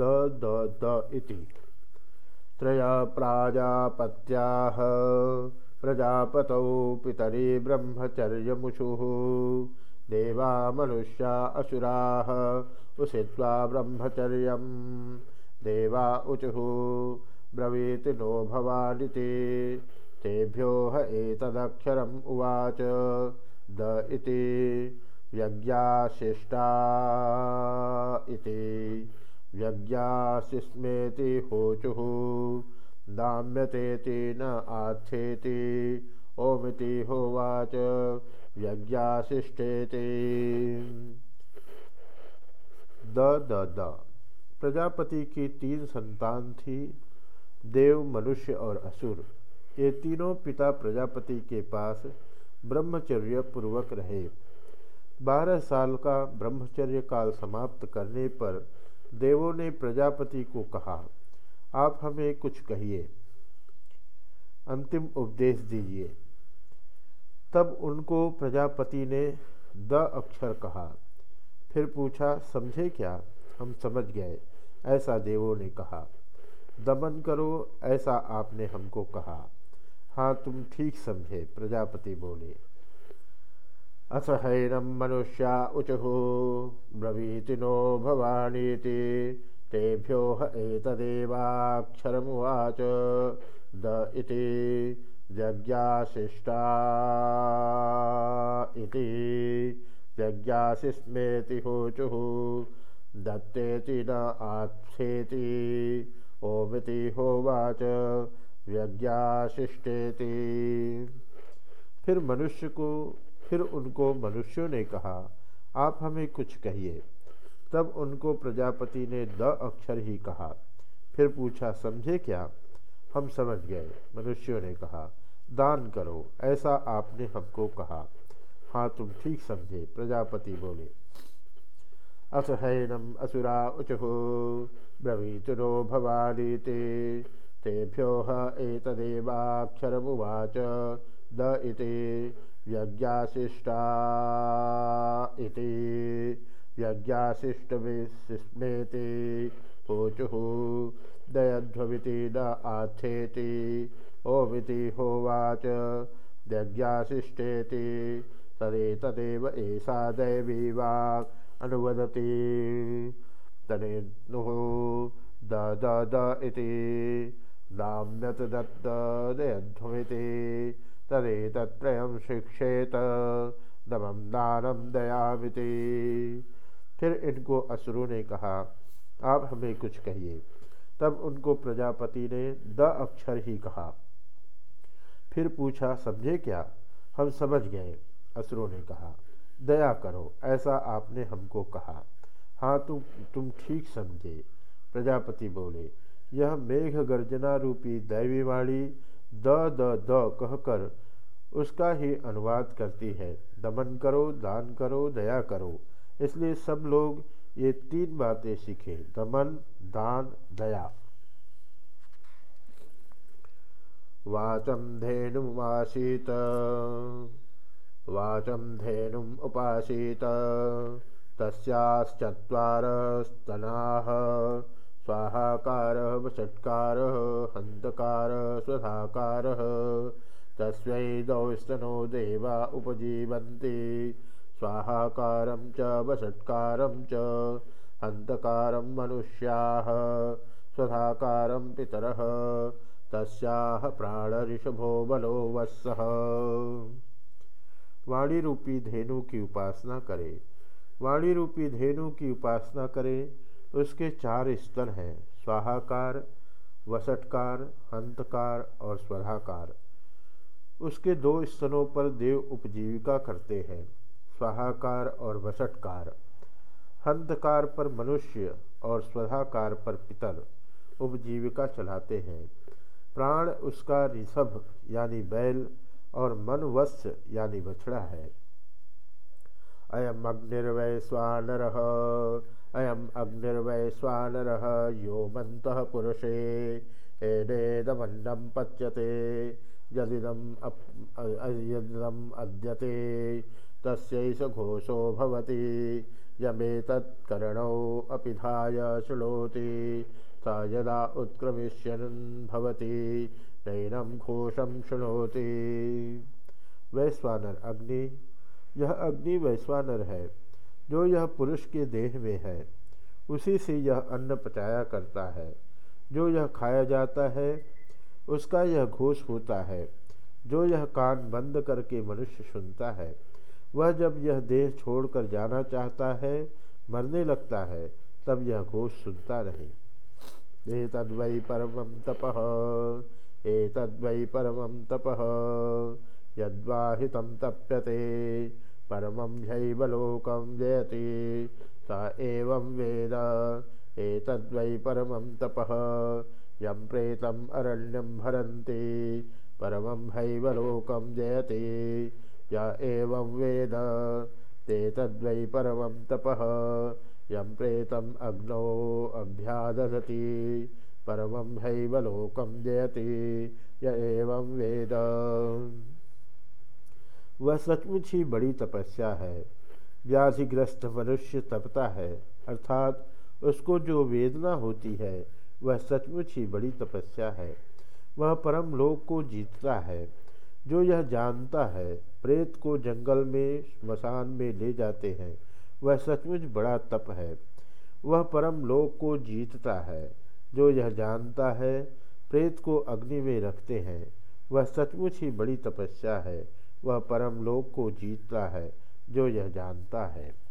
The द द इति। त्रय प्राजापत्याः प्रजापतौ पितरी ब्रह्मचर्यमुषुः। देवा मनुष्या असुराः उषित्वा ब्रह्मचर्यं देवा ऊचुः ब्रवीति नो भवानिति तेभ्यो ह एतदक्षरम् उवाच द इति। व्यज्ञाशिष्टा इति व्यज्ञाशिस्मेति होचुः। दाम्यतेति न आथेति ओमिति होवाच। व्यज्ञाशिष्टेति द द द। प्रजापति की तीन संतान थी, देव, मनुष्य और असुर। ये तीनों पिता प्रजापति के पास ब्रह्मचर्य पूर्वक रहे। बारह साल का ब्रह्मचर्य काल समाप्त करने पर देवों ने प्रजापति को कहा, आप हमें कुछ कहिए, अंतिम उपदेश दीजिए। तब उनको प्रजापति ने द अक्षर कहा। फिर पूछा, समझे क्या? हम समझ गए, ऐसा देवों ने कहा। दमन करो, ऐसा आपने हमको कहा। हाँ तुम ठीक समझे, प्रजापति बोले। असहैनम मनुष्या उचहु ब्रवीति नो भवानीति। तेभ्यो एतदेवाक्षरमुवाच। द इति जज्ञाशिष्टा इति। जज्ञाशिस्मेति होचुः। दत्तेति न आत्सेति ओमिति होवाच। व्यज्ञाशिष्टेति फिर मनुष्य को फिर उनको मनुष्यों ने कहा, आप हमें कुछ कहिए। तब उनको प्रजापति ने द अक्षर ही कहा। फिर पूछा, समझे क्या? हम समझ गए, मनुष्यों ने कहा। दान करो, ऐसा आपने हमको कहा। हाँ तुम ठीक समझे, प्रजापति बोले। अथ हैनम असुरा उचु, ब्रवीतु नो भवानीति तेभ्यो एतदेवाक्षरमुवाच द इति व्यज्ञाशिष्टा इति। व्यज्ञाशिष्टविस्मेति ऊचुः दयध्वमिति न आथेति। ओमिति होवाच। व्यज्ञाशिष्टेति तदेतदेव एषा दैवी वाक् अनुवदति। तनेनुः द द द इति। नाम्यत दत्तदयध्वमिति तदेतत्रयं शिक्षेत। दमं दानम दयामिति। फिर इनको असुरों ने कहा, आप हमें कुछ कहिए। तब उनको प्रजापति ने द अक्षर ही कहा। फिर पूछा, समझे क्या? हम समझ गए, असुरों ने कहा। दया करो, ऐसा आपने हमको कहा। हाँ तुम तुम ठीक समझे। प्रजापति बोले, यह मेघ गर्जना रूपी दैवीवाणी द द द कहकर उसका ही अनुवाद करती है। दमन करो, दान करो, दया करो। इसलिए सब लोग ये तीन बातें सीखे। दमन, दान, दया। वाचम धेनुमासीत वाचम धेनुम उपासीत। तस्याश्चत्वारस्तनाः। स्वाहाकारः, वषट्कारः, हन्तकारः, स्वधाकारः। तस्मै दौस्तनो देवा उपजीवन्ति। स्वाहाकारं च, वषट्कारं च, हन्तकारं मनुष्याः, स्वधाकारं पितरः। तस्याः प्राणऋषभो बलो वत्सः वाणी रूपी धेनु की उपासना करे। वाणी रूपी धेनु की उपासना करें। उसके चार स्तर हैं, स्वाहाकार, वसटकार, हंतकार और स्वधाकार उसके दो स्तरों पर देव उपजीविका करते हैं, स्वाहाकार और वसटकार। हंतकार पर मनुष्य और स्वधाकार पर पितर उपजीविका चलाते हैं। प्राण उसका ऋषभ, यानी बैल, और मन वत्स यानी बछड़ा है। अयम अग्निर्वैश्वानर अयम अग्निर्वैश्वानर यो मंत पुरुषे एनेदमन्नं पच्यते, यदिदम यदिदम अद्यते, तस्यैष घोषो भवति यमेतत्करणौ अपि धाय शृणोति स यदा उत्क्रमिष्यन् भवति नैनम घोषम शृणोति। वैश्वानर, अग्नि। यह अग्नि वैश्वानर है जो यह पुरुष के देह में है, उसी से यह अन्न पचाया करता है। जो यह खाया जाता है, उसका यह घोष होता है। जो यह कान बंद करके मनुष्य सुनता है, वह जब यह देह छोड़कर जाना चाहता है, मरने लगता है, तब यह घोष सुनता नहीं तद्वै परम तप तद्वै परम तप, यद्वाहित तप्यते। परमं ह्यैव लोकं जयति। स एवं वेद एतद्वै परमं तपः। यं प्रेतम् अरण्यं भरन्ति परमं हैव लोकं जयति। य एवं वेद ते तद्वै परमं तपः। यं प्रेतम् अग्नौ अभ्यादधति परमं हैव लोकं जयति। य एवं वेद वह सचमुच ही बड़ी तपस्या है। व्याधिग्रस्त मनुष्य तपता है, अर्थात उसको जो वेदना होती है, वह सचमुच ही बड़ी तपस्या है। वह परम लोक को जीतता है, जो यह जानता है, प्रेत को जंगल में, स्मशान में ले जाते हैं, वह सचमुच बड़ा तप है। वह परम लोक को जीतता है, जो यह जानता है, प्रेत को अग्नि में रखते हैं, वह सचमुच ही बड़ी तपस्या है। वह परम लोक को जीतता है जो यह जानता है।